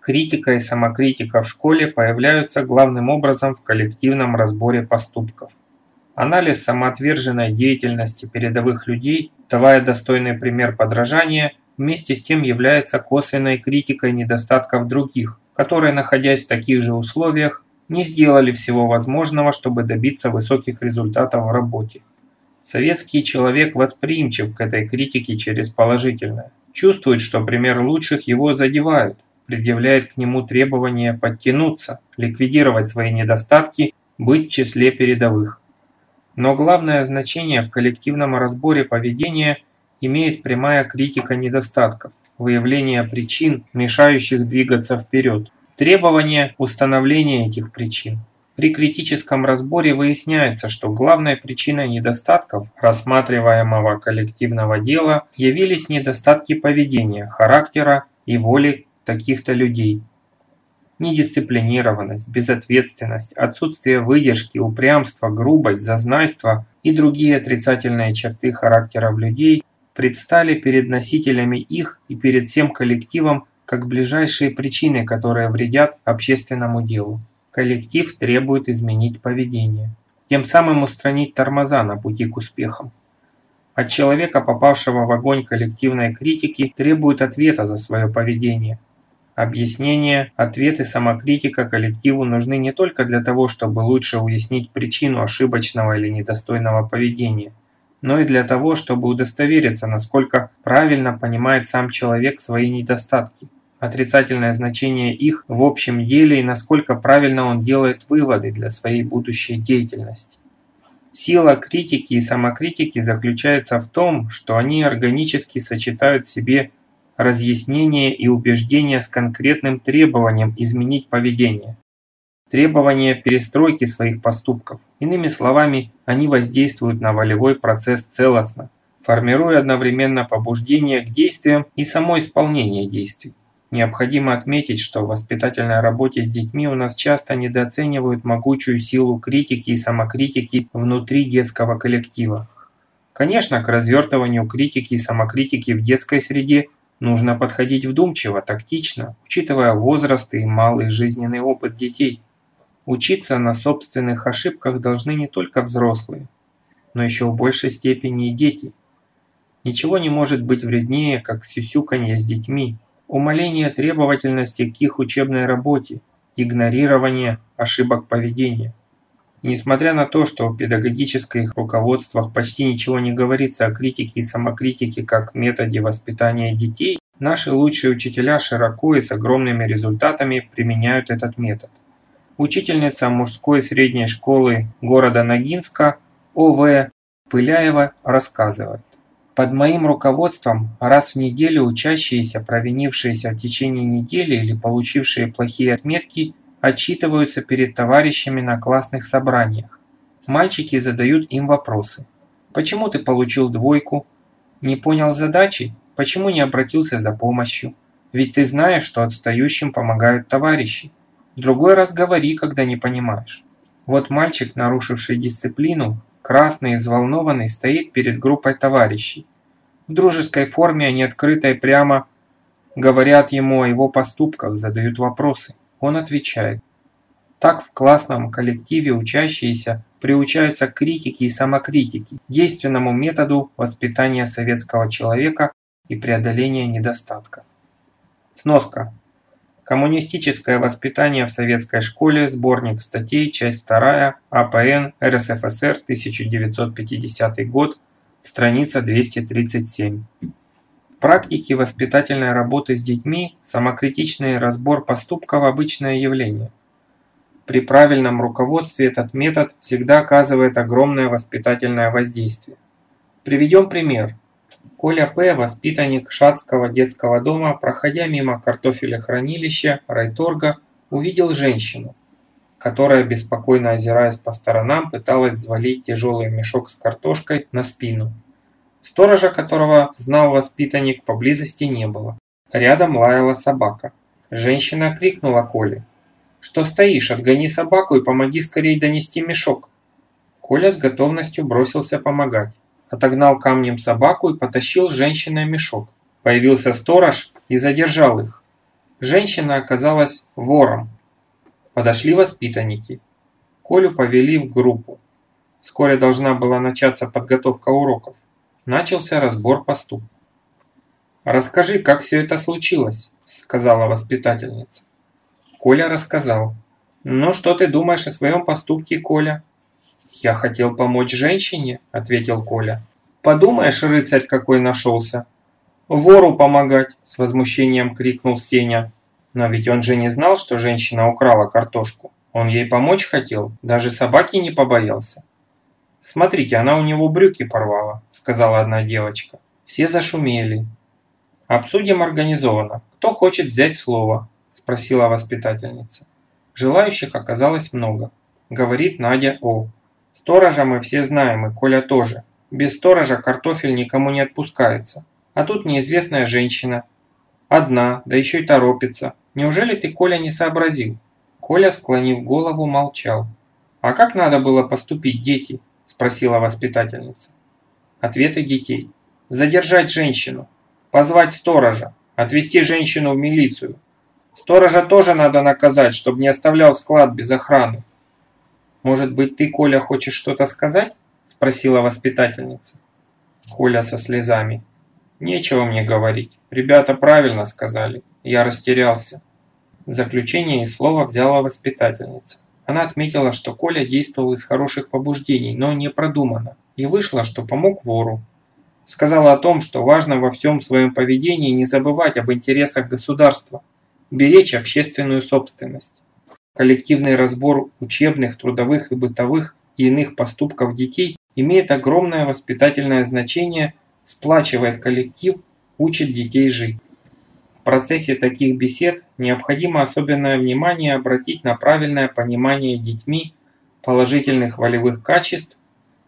Критика и самокритика в школе появляются главным образом в коллективном разборе поступков. Анализ самоотверженной деятельности передовых людей, давая достойный пример подражания, вместе с тем является косвенной критикой недостатков других, которые, находясь в таких же условиях, не сделали всего возможного, чтобы добиться высоких результатов в работе. Советский человек восприимчив к этой критике через положительное. Чувствует, что пример лучших его задевают, предъявляет к нему требования подтянуться, ликвидировать свои недостатки, быть в числе передовых. Но главное значение в коллективном разборе поведения имеет прямая критика недостатков, выявление причин, мешающих двигаться вперед, требование установления этих причин. При критическом разборе выясняется, что главной причиной недостатков рассматриваемого коллективного дела явились недостатки поведения, характера и воли таких-то людей. Недисциплинированность, безответственность, отсутствие выдержки, упрямство, грубость, зазнайство и другие отрицательные черты характеров людей предстали перед носителями их и перед всем коллективом как ближайшие причины, которые вредят общественному делу. Коллектив требует изменить поведение, тем самым устранить тормоза на пути к успехам. От человека, попавшего в огонь коллективной критики, требует ответа за свое поведение – Объяснения, ответы, самокритика коллективу нужны не только для того, чтобы лучше уяснить причину ошибочного или недостойного поведения, но и для того, чтобы удостовериться, насколько правильно понимает сам человек свои недостатки, отрицательное значение их в общем деле и насколько правильно он делает выводы для своей будущей деятельности. Сила критики и самокритики заключается в том, что они органически сочетают в себе разъяснение и убеждение с конкретным требованием изменить поведение. Требование перестройки своих поступков. Иными словами, они воздействуют на волевой процесс целостно, формируя одновременно побуждение к действиям и само исполнение действий. Необходимо отметить, что в воспитательной работе с детьми у нас часто недооценивают могучую силу критики и самокритики внутри детского коллектива. Конечно, к развертыванию критики и самокритики в детской среде Нужно подходить вдумчиво, тактично, учитывая возраст и малый жизненный опыт детей. Учиться на собственных ошибках должны не только взрослые, но еще в большей степени и дети. Ничего не может быть вреднее, как сюсюканье с детьми, умаление требовательности к их учебной работе, игнорирование ошибок поведения. Несмотря на то, что в педагогических руководствах почти ничего не говорится о критике и самокритике как методе воспитания детей, наши лучшие учителя широко и с огромными результатами применяют этот метод. Учительница мужской средней школы города Ногинска О.В. Пыляева рассказывает. Под моим руководством раз в неделю учащиеся, провинившиеся в течение недели или получившие плохие отметки, отчитываются перед товарищами на классных собраниях. Мальчики задают им вопросы. Почему ты получил двойку? Не понял задачи? Почему не обратился за помощью? Ведь ты знаешь, что отстающим помогают товарищи. В другой раз говори, когда не понимаешь. Вот мальчик, нарушивший дисциплину, красный и взволнованный, стоит перед группой товарищей. В дружеской форме они открыто и прямо говорят ему о его поступках, задают вопросы. Он отвечает. Так в классном коллективе учащиеся приучаются к критике и самокритике, действенному методу воспитания советского человека и преодоления недостатков. Сноска. Коммунистическое воспитание в советской школе, сборник статей, часть 2, АПН, РСФСР, 1950 год, страница 237 практике воспитательной работы с детьми самокритичный разбор поступков – обычное явление. При правильном руководстве этот метод всегда оказывает огромное воспитательное воздействие. Приведем пример. Коля П., воспитанник Шацкого детского дома, проходя мимо картофелехранилища райторга, увидел женщину, которая, беспокойно озираясь по сторонам, пыталась взвалить тяжелый мешок с картошкой на спину. Сторожа, которого знал воспитанник, поблизости не было. Рядом лаяла собака. Женщина крикнула Коле. «Что стоишь? Отгони собаку и помоги скорее донести мешок». Коля с готовностью бросился помогать. Отогнал камнем собаку и потащил с женщиной мешок. Появился сторож и задержал их. Женщина оказалась вором. Подошли воспитанники. Колю повели в группу. Вскоре должна была начаться подготовка уроков. Начался разбор поступков. «Расскажи, как все это случилось», – сказала воспитательница. Коля рассказал. «Ну, что ты думаешь о своем поступке, Коля?» «Я хотел помочь женщине», – ответил Коля. «Подумаешь, рыцарь какой нашелся!» «Вору помогать!» – с возмущением крикнул Сеня. Но ведь он же не знал, что женщина украла картошку. Он ей помочь хотел, даже собаки не побоялся. «Смотрите, она у него брюки порвала», – сказала одна девочка. Все зашумели. «Обсудим организованно. Кто хочет взять слово?» – спросила воспитательница. Желающих оказалось много. Говорит Надя О. Сторожа мы все знаем, и Коля тоже. Без сторожа картофель никому не отпускается. А тут неизвестная женщина. Одна, да еще и торопится. Неужели ты, Коля, не сообразил? Коля, склонив голову, молчал. «А как надо было поступить, дети?» – спросила воспитательница. Ответы детей. «Задержать женщину. Позвать сторожа. Отвезти женщину в милицию. Сторожа тоже надо наказать, чтобы не оставлял склад без охраны. «Может быть, ты, Коля, хочешь что-то сказать?» – спросила воспитательница. Коля со слезами. «Нечего мне говорить. Ребята правильно сказали. Я растерялся». В заключение и слово взяла воспитательница. Она отметила, что Коля действовал из хороших побуждений, но не продуманно, и вышло, что помог вору. Сказала о том, что важно во всем своем поведении не забывать об интересах государства, беречь общественную собственность. Коллективный разбор учебных, трудовых и бытовых и иных поступков детей имеет огромное воспитательное значение, сплачивает коллектив, учит детей жить. Процессе таких бесед необходимо особенное внимание обратить на правильное понимание детьми положительных волевых качеств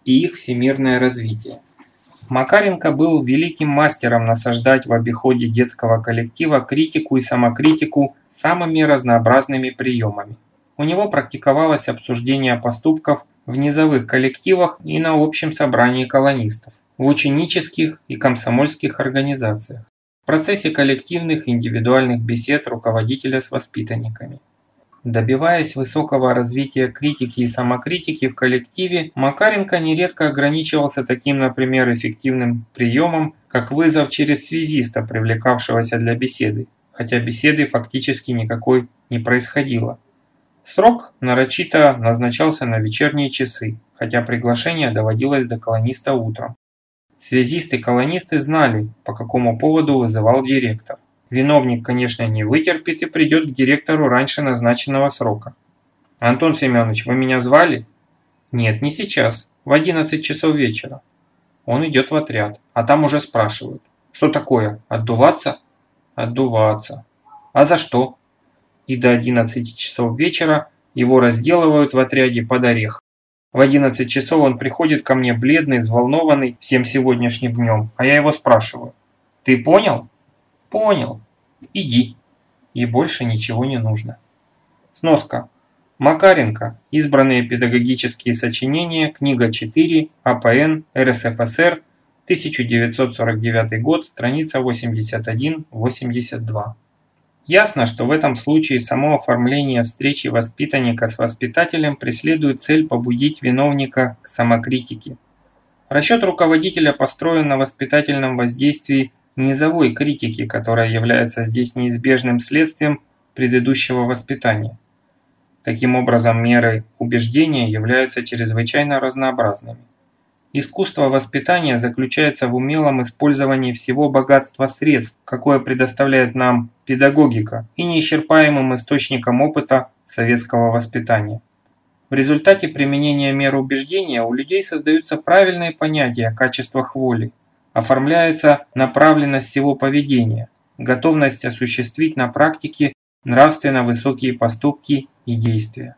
и их всемирное развитие. Макаренко был великим мастером насаждать в обиходе детского коллектива критику и самокритику самыми разнообразными приемами. У него практиковалось обсуждение поступков в низовых коллективах и на общем собрании колонистов, в ученических и комсомольских организациях, в процессе коллективных индивидуальных бесед руководителя с воспитанниками. Добиваясь высокого развития критики и самокритики в коллективе, Макаренко нередко ограничивался таким, например, эффективным приемом, как вызов через связиста, привлекавшегося для беседы, хотя беседы фактически никакой не происходило. Срок нарочито назначался на вечерние часы, хотя приглашение доводилось до колониста утром. Связисты-колонисты знали, по какому поводу вызывал директор. Виновник, конечно, не вытерпит и придет к директору раньше назначенного срока. «Антон Семенович, вы меня звали?» «Нет, не сейчас. В 11 часов вечера». Он идет в отряд, а там уже спрашивают. «Что такое? Отдуваться?» «Отдуваться». «А за что?» И до 11 часов вечера его разделывают в отряде под орех. В 11 часов он приходит ко мне бледный, взволнованный всем сегодняшним днем, а я его спрашиваю. «Ты понял?» Понял. Иди. И больше ничего не нужно. Сноска. Макаренко. Избранные педагогические сочинения. Книга 4. АПН. РСФСР. 1949 год. Страница 81-82. Ясно, что в этом случае само оформление встречи воспитанника с воспитателем преследует цель побудить виновника к самокритике. Расчет руководителя построен на воспитательном воздействии низовой критики, которая является здесь неизбежным следствием предыдущего воспитания. Таким образом, меры убеждения являются чрезвычайно разнообразными. Искусство воспитания заключается в умелом использовании всего богатства средств, какое предоставляет нам педагогика, и неисчерпаемым источником опыта советского воспитания. В результате применения мер убеждения у людей создаются правильные понятия о качествах воли, оформляется направленность всего поведения, готовность осуществить на практике нравственно высокие поступки и действия.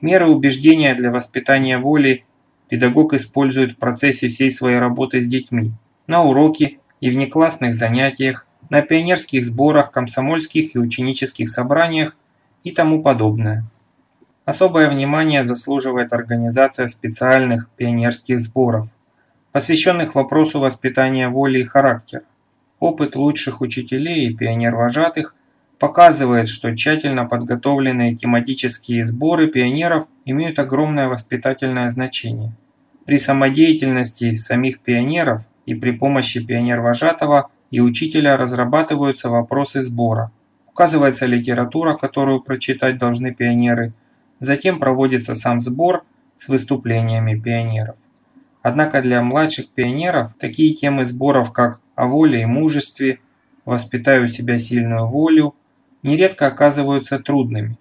Меры убеждения для воспитания воли педагог использует в процессе всей своей работы с детьми, на уроке и внеклассных занятиях, на пионерских сборах, комсомольских и ученических собраниях и тому подобное. Особое внимание заслуживает организация специальных пионерских сборов, посвященных вопросу воспитания воли и характера. Опыт лучших учителей и пионер-вожатых показывает, что тщательно подготовленные тематические сборы пионеров имеют огромное воспитательное значение. При самодеятельности самих пионеров и при помощи пионер-вожатого и учителя разрабатываются вопросы сбора. Указывается литература, которую прочитать должны пионеры. Затем проводится сам сбор с выступлениями пионеров. Однако для младших пионеров такие темы сборов, как «О воле и мужестве», «Воспитаю себя сильную волю», нередко оказываются трудными.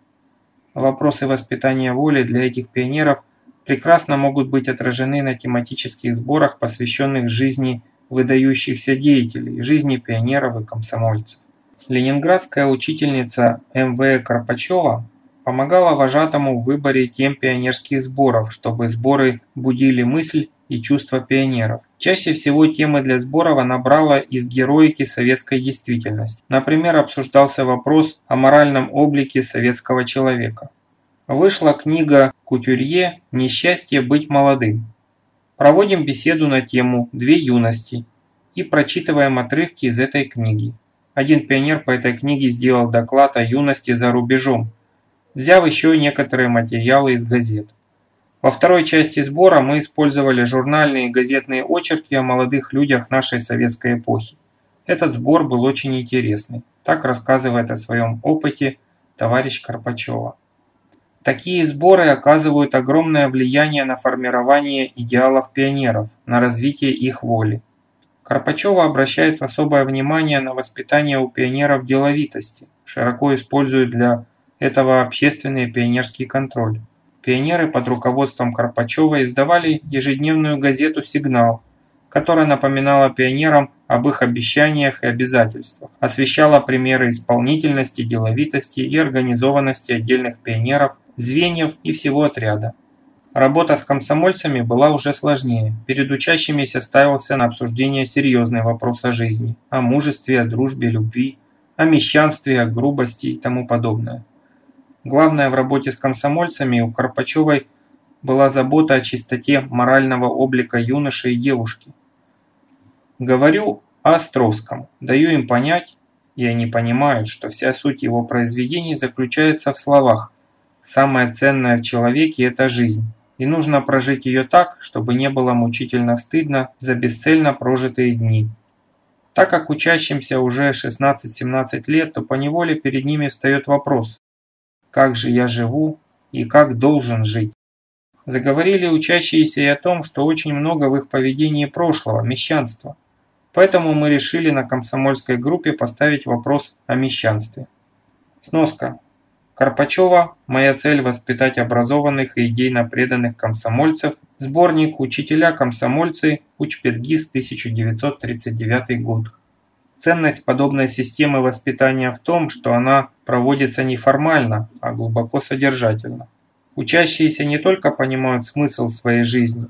Вопросы воспитания воли для этих пионеров прекрасно могут быть отражены на тематических сборах, посвященных жизни выдающихся деятелей, жизни пионеров и комсомольцев. Ленинградская учительница М.В. Карпачева помогала вожатому в выборе тем пионерских сборов, чтобы сборы будили мысль и чувства пионеров. Чаще всего темы для сборов она брала из героики советской действительности. Например, обсуждался вопрос о моральном облике советского человека. Вышла книга Кутюрье «Несчастье быть молодым». Проводим беседу на тему «Две юности» и прочитываем отрывки из этой книги. Один пионер по этой книге сделал доклад о юности за рубежом, взяв еще некоторые материалы из газет. Во второй части сбора мы использовали журнальные и газетные очерки о молодых людях нашей советской эпохи. Этот сбор был очень интересный. Так рассказывает о своем опыте товарищ Карпачева. Такие сборы оказывают огромное влияние на формирование идеалов пионеров, на развитие их воли. Карпачева обращает особое внимание на воспитание у пионеров деловитости, широко использует для этого общественный пионерский контроль. Пионеры под руководством Карпачева издавали ежедневную газету «Сигнал», которая напоминала пионерам об их обещаниях и обязательствах, освещала примеры исполнительности, деловитости и организованности отдельных пионеров, звеньев и всего отряда. Работа с комсомольцами была уже сложнее. Перед учащимися ставился на обсуждение серьезный вопрос о жизни, о мужестве, о дружбе, любви, о мещанстве, о грубости и тому подобное. Главное в работе с комсомольцами у Карпачевой была забота о чистоте морального облика юноши и девушки. Говорю о Островском, даю им понять, и они понимают, что вся суть его произведений заключается в словах «самое ценное в человеке – это жизнь» и нужно прожить ее так, чтобы не было мучительно стыдно за бесцельно прожитые дни. Так как учащимся уже 16-17 лет, то поневоле перед ними встает вопрос, как же я живу и как должен жить. Заговорили учащиеся и о том, что очень много в их поведении прошлого, мещанства. Поэтому мы решили на комсомольской группе поставить вопрос о мещанстве. Сноска. Карпачева «Моя цель – воспитать образованных и идейно преданных комсомольцев», сборник «Учителя-комсомольцы», Учпедгиз, 1939 год. Ценность подобной системы воспитания в том, что она проводится не формально, а глубоко содержательно. Учащиеся не только понимают смысл своей жизни,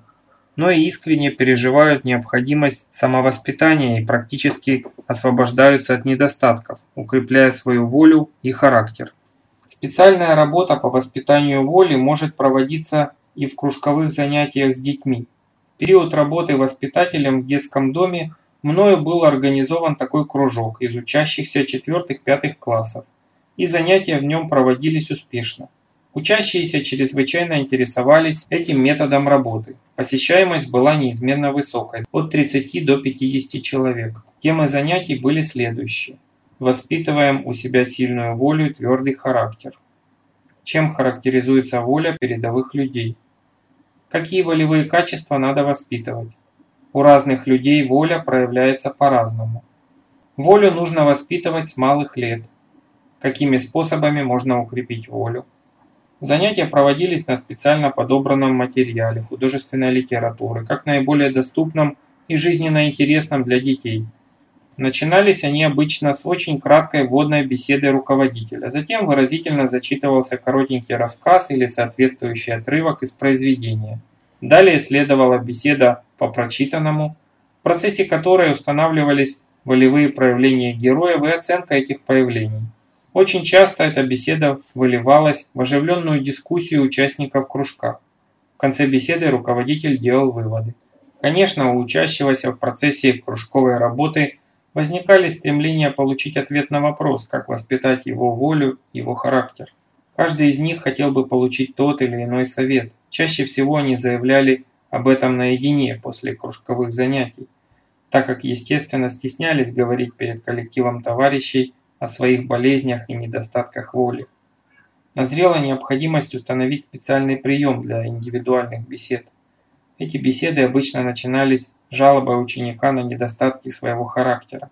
но и искренне переживают необходимость самовоспитания и практически освобождаются от недостатков, укрепляя свою волю и характер. Специальная работа по воспитанию воли может проводиться и в кружковых занятиях с детьми. В период работы воспитателем в детском доме Мною был организован такой кружок из учащихся 4-5 классов, и занятия в нем проводились успешно. Учащиеся чрезвычайно интересовались этим методом работы. Посещаемость была неизменно высокой, от 30 до 50 человек. Темы занятий были следующие. Воспитываем у себя сильную волю и твердый характер. Чем характеризуется воля передовых людей? Какие волевые качества надо воспитывать? У разных людей воля проявляется по-разному. Волю нужно воспитывать с малых лет. Какими способами можно укрепить волю? Занятия проводились на специально подобранном материале художественной литературы, как наиболее доступном и жизненно интересном для детей. Начинались они обычно с очень краткой вводной беседы руководителя, затем выразительно зачитывался коротенький рассказ или соответствующий отрывок из произведения. Далее следовала беседа по прочитанному, в процессе которой устанавливались волевые проявления героев и оценка этих проявлений. Очень часто эта беседа выливалась в оживленную дискуссию участников кружка. В конце беседы руководитель делал выводы. Конечно, у учащегося в процессе кружковой работы возникали стремления получить ответ на вопрос, как воспитать его волю, его характер. Каждый из них хотел бы получить тот или иной совет. Чаще всего они заявляли об этом наедине после кружковых занятий, так как естественно стеснялись говорить перед коллективом товарищей о своих болезнях и недостатках воли. Назрела необходимость установить специальный прием для индивидуальных бесед. Эти беседы обычно начинались жалобой ученика на недостатки своего характера.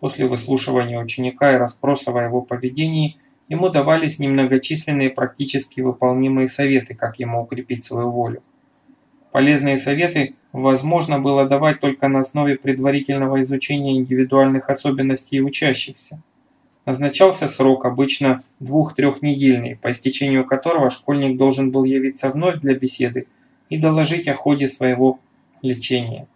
После выслушивания ученика и расспросов о его поведении ему давались немногочисленные практически выполнимые советы, как ему укрепить свою волю. Полезные советы возможно было давать только на основе предварительного изучения индивидуальных особенностей учащихся. Назначался срок, обычно двух-трехнедельный, по истечению которого школьник должен был явиться вновь для беседы и доложить о ходе своего лечения.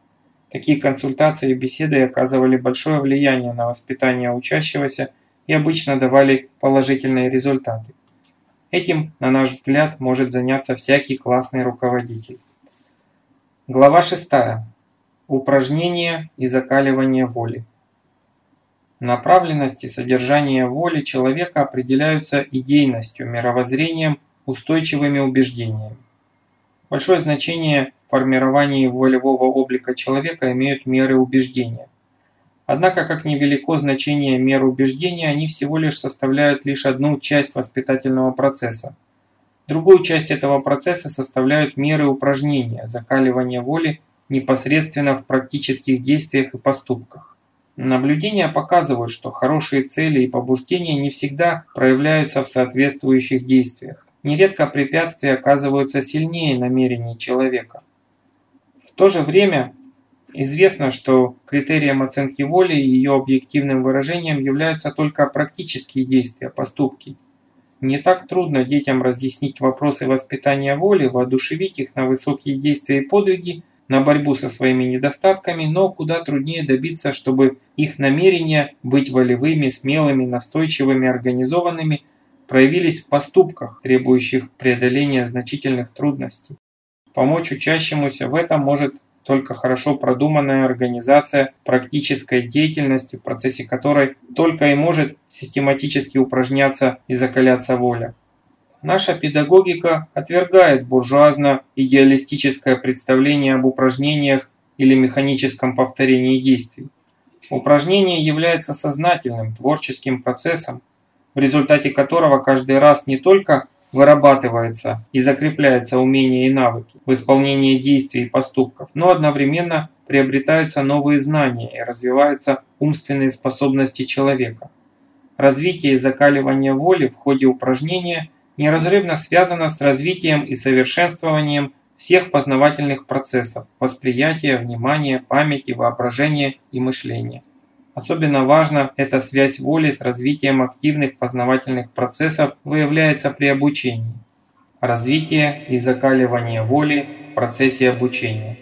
Такие консультации и беседы оказывали большое влияние на воспитание учащегося и обычно давали положительные результаты. Этим, на наш взгляд, может заняться всякий классный руководитель. Глава 6. Упражнения и закаливание воли. Направленность и содержание воли человека определяются идейностью, мировоззрением, устойчивыми убеждениями. Большое значение в формировании волевого облика человека имеют меры убеждения. Однако, как невелико значение мер убеждения, они всего лишь составляют лишь одну часть воспитательного процесса. Другую часть этого процесса составляют меры упражнения, закаливания воли непосредственно в практических действиях и поступках. Наблюдения показывают, что хорошие цели и побуждения не всегда проявляются в соответствующих действиях. Нередко препятствия оказываются сильнее намерений человека. В то же время известно, что критерием оценки воли и ее объективным выражением являются только практические действия, поступки. Не так трудно детям разъяснить вопросы воспитания воли, воодушевить их на высокие действия и подвиги, на борьбу со своими недостатками, но куда труднее добиться, чтобы их намерения быть волевыми, смелыми, настойчивыми, организованными проявились в поступках, требующих преодоления значительных трудностей. Помочь учащемуся в этом может только хорошо продуманная организация практической деятельности, в процессе которой только и может систематически упражняться и закаляться воля. Наша педагогика отвергает буржуазно-идеалистическое представление об упражнениях или механическом повторении действий. Упражнение является сознательным, творческим процессом, в результате которого каждый раз не только вырабатывается и закрепляются умения и навыки в исполнении действий и поступков, но одновременно приобретаются новые знания и развиваются умственные способности человека. Развитие и закаливание воли в ходе упражнения неразрывно связано с развитием и совершенствованием всех познавательных процессов – восприятия, внимания, памяти, воображения и мышления. Особенно важно эта связь воли с развитием активных познавательных процессов выявляется при обучении. Развитие и закаливание воли в процессе обучения.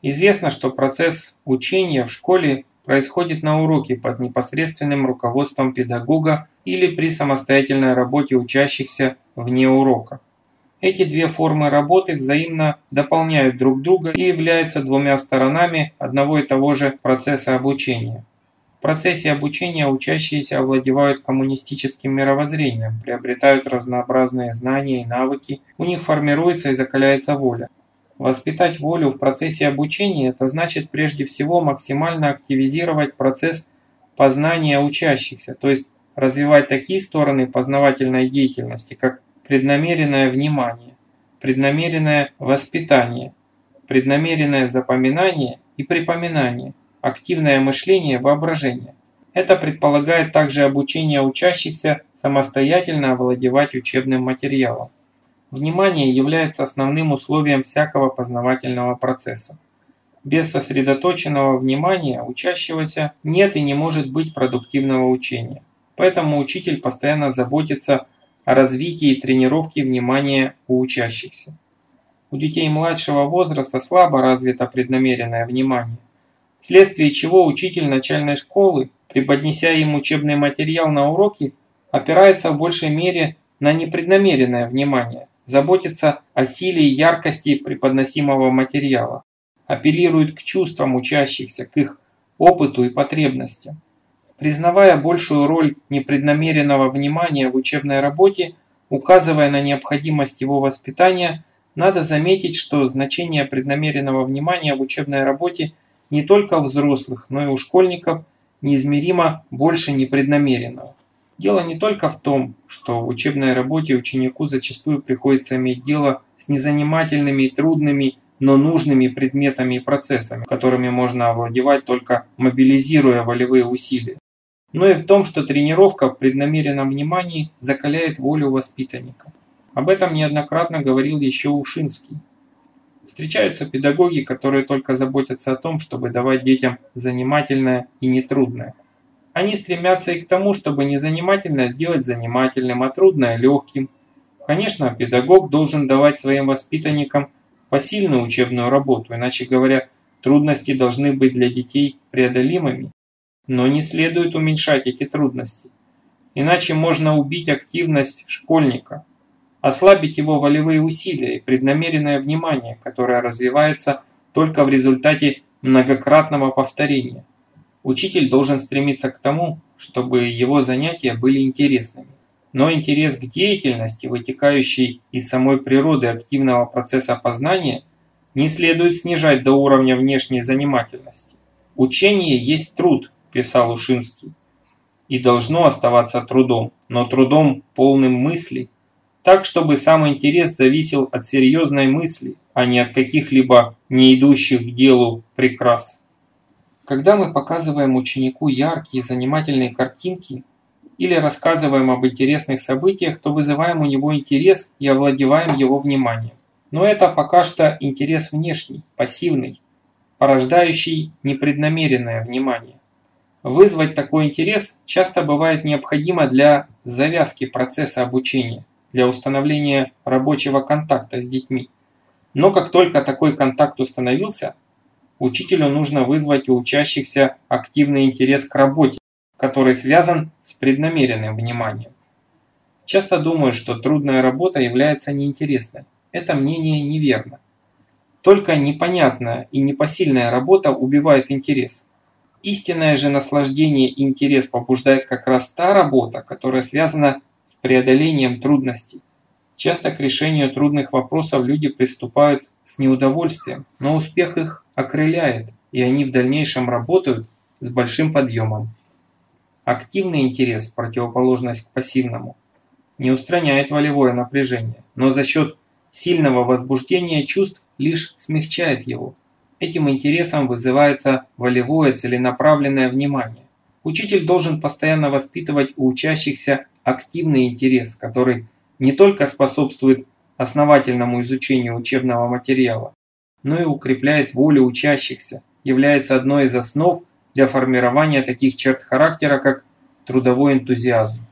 Известно, что процесс учения в школе происходит на уроке под непосредственным руководством педагога или при самостоятельной работе учащихся вне урока. Эти две формы работы взаимно дополняют друг друга и являются двумя сторонами одного и того же процесса обучения. В процессе обучения учащиеся овладевают коммунистическим мировоззрением, приобретают разнообразные знания и навыки, у них формируется и закаляется воля. Воспитать волю в процессе обучения – это значит прежде всего максимально активизировать процесс познания учащихся, то есть развивать такие стороны познавательной деятельности, как преднамеренное внимание, преднамеренное воспитание, преднамеренное запоминание и припоминание, активное мышление, воображение. Это предполагает также обучение учащихся самостоятельно овладевать учебным материалом. Внимание является основным условием всякого познавательного процесса. Без сосредоточенного внимания учащегося нет и не может быть продуктивного учения. Поэтому учитель постоянно заботится о развитии и тренировке внимания у учащихся. У детей младшего возраста слабо развито преднамеренное внимание, вследствие чего учитель начальной школы, преподнеся им учебный материал на уроке, опирается в большей мере на непреднамеренное внимание, заботится о силе и яркости преподносимого материала, апеллирует к чувствам учащихся, к их опыту и потребностям. Признавая большую роль непреднамеренного внимания в учебной работе, указывая на необходимость его воспитания, надо заметить, что значение преднамеренного внимания в учебной работе не только у взрослых, но и у школьников неизмеримо больше непреднамеренного. Дело не только в том, что в учебной работе ученику зачастую приходится иметь дело с незанимательными и трудными, но нужными предметами и процессами, которыми можно овладевать только мобилизируя волевые усилия. Но и в том, что тренировка в преднамеренном внимании закаляет волю воспитанника. Об этом неоднократно говорил еще Ушинский. Встречаются педагоги, которые только заботятся о том, чтобы давать детям занимательное и нетрудное – они стремятся и к тому, чтобы незанимательное сделать занимательным, а трудное – легким. Конечно, педагог должен давать своим воспитанникам посильную учебную работу, иначе говоря, трудности должны быть для детей преодолимыми. Но не следует уменьшать эти трудности. Иначе можно убить активность школьника, ослабить его волевые усилия и преднамеренное внимание, которое развивается только в результате многократного повторения. Учитель должен стремиться к тому, чтобы его занятия были интересными. Но интерес к деятельности, вытекающей из самой природы активного процесса познания, не следует снижать до уровня внешней занимательности. «Учение есть труд», – писал Ушинский, – «и должно оставаться трудом, но трудом полным мысли, так, чтобы сам интерес зависел от серьезной мысли, а не от каких-либо не идущих к делу прикрас». Когда мы показываем ученику яркие занимательные картинки или рассказываем об интересных событиях, то вызываем у него интерес и овладеваем его вниманием. Но это пока что интерес внешний, пассивный, порождающий непреднамеренное внимание. Вызвать такой интерес часто бывает необходимо для завязки процесса обучения, для установления рабочего контакта с детьми. Но как только такой контакт установился, Учителю нужно вызвать у учащихся активный интерес к работе, который связан с преднамеренным вниманием. Часто думают, что трудная работа является неинтересной. Это мнение неверно. Только непонятная и непосильная работа убивает интерес. Истинное же наслаждение и интерес побуждает как раз та работа, которая связана с преодолением трудностей. Часто к решению трудных вопросов люди приступают с неудовольствием, но успех их окрыляет, и они в дальнейшем работают с большим подъемом. Активный интерес, противоположность к пассивному, не устраняет волевое напряжение, но за счет сильного возбуждения чувств лишь смягчает его. Этим интересом вызывается волевое целенаправленное внимание. Учитель должен постоянно воспитывать у учащихся активный интерес, который не только способствует основательному изучению учебного материала, но и укрепляет волю учащихся, является одной из основ для формирования таких черт характера, как трудовой энтузиазм.